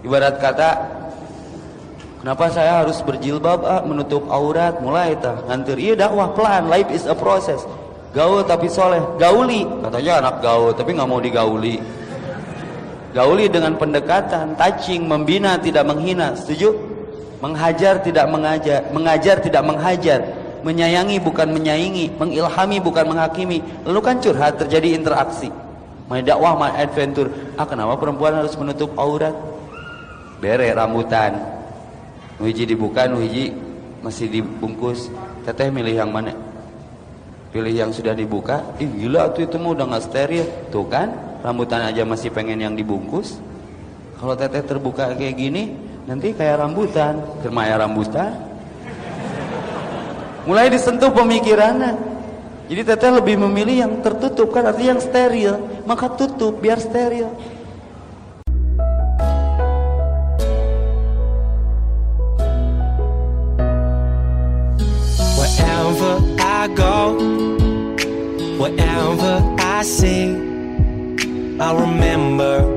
ibarat kata kenapa saya harus berjilbab ah, menutup aurat? Mulai tah ngantir. Iya dakwah pelan. Life is a process. Gaul tapi soleh. Gauli. Katanya anak gaul tapi nggak mau digauli. Gauli dengan pendekatan. Touching membina tidak menghina. Setuju? Menghajar tidak mengajar mengajar tidak menghajar. Menyayangi bukan menyaingi. Mengilhami bukan menghakimi. Lalu kan curhat terjadi interaksi. Main dakwah main adventure. Ah kenapa perempuan harus menutup aurat bere rambutan. Nuhiji dibuka nuhiji masih dibungkus. Teteh milih yang mana? Pilih yang sudah dibuka. Ih gila tuh itu mah udah nggak steril. Tuh kan rambutan aja masih pengen yang dibungkus. Kalau teteh terbuka kayak gini nanti kayak rambutan. Kermaya rambutan. Mulai disentuh pemikirannya. Jadi teteh lebih memilih yang tertutup kan artinya yang steril. Maka tutup biar steril Whatever I see, I remember.